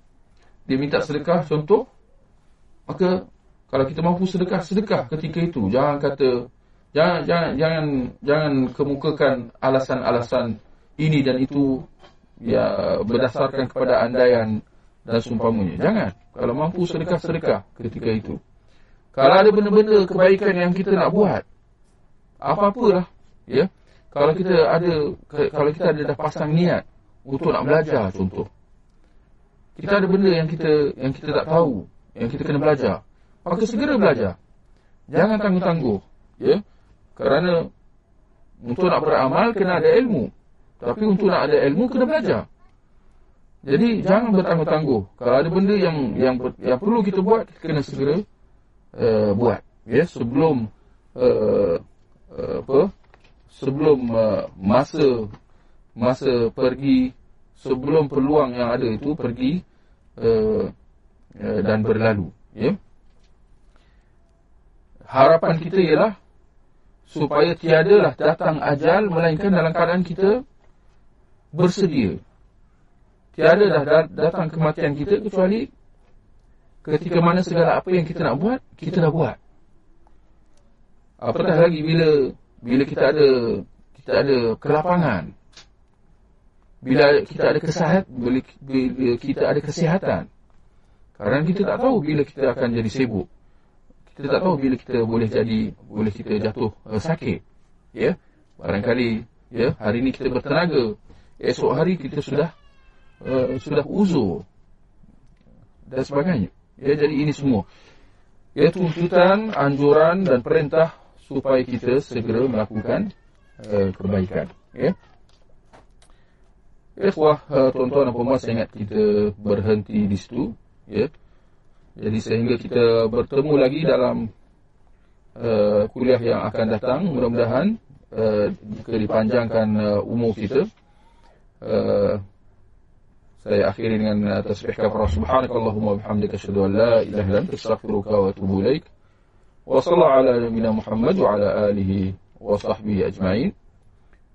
dia minta sedekah contoh maka kalau kita mampu sedekah, sedekah ketika itu. Jangan kata jangan jangan jangan jangan kemukakan alasan-alasan ini dan itu ya berdasarkan kepada andaian dan sumpamanya. Jangan. Kalau mampu sedekah, sedekah ketika itu. Kalau ada benda-benda kebaikan yang kita nak buat, apa-apalah, ya. Kalau kita ada kalau kita ada dah pasang niat untuk nak belajar contoh. Kita ada benda yang kita yang kita tak tahu, yang kita kena belajar maka segera belajar. Jangan tangguh-tangguh. Ya? Kerana untuk nak beramal kena ada ilmu. Tapi untuk nak ada ilmu kena belajar. Jadi jangan bertangguh-tangguh. Kalau ada benda yang yang yang perlu kita buat, kita kena segera uh, buat. Ya, sebelum uh, uh, apa? Sebelum uh, masa masa pergi sebelum peluang yang ada itu pergi uh, uh, dan berlalu, ya harapan kita ialah supaya tiadalah datang ajal melainkan dalam keadaan kita bersedia. Tiada dah datang kematian kita kecuali ketika mana segala apa yang kita nak buat, kita dah buat. Apatah lagi bila bila kita ada kita ada kelapangan. Bila kita ada kesihatan, bila, bila kita ada kesihatan. Kerana kita tak tahu bila kita akan jadi sibuk kita tak tahu bila kita boleh jadi boleh kita jatuh uh, sakit ya barangkali ya hari ini kita bertenaga esok hari kita sudah uh, sudah uzur dan sebagainya. Ya, jadi ini semua. Ya, tuntutan, anjuran dan perintah supaya kita segera melakukan uh, kebaikan. Ya. Ya, wah, uh, tuan-tuan dan puan saya ingat kita berhenti di situ. Ya. Jadi sehingga kita bertemu lagi dalam uh, kuliah yang akan datang. Mudah-mudahan uh, jika dipanjangkan uh, umur kita. Uh, saya akhiri dengan tasbih kafar subhanakallahumma bihamdika asyhadu an la ilaha illa anta astaghfiruka wa atubu ilaik. Wa sallallahu ala nabiyyina Muhammad wa ala alihi wa sahbihi ajma'in.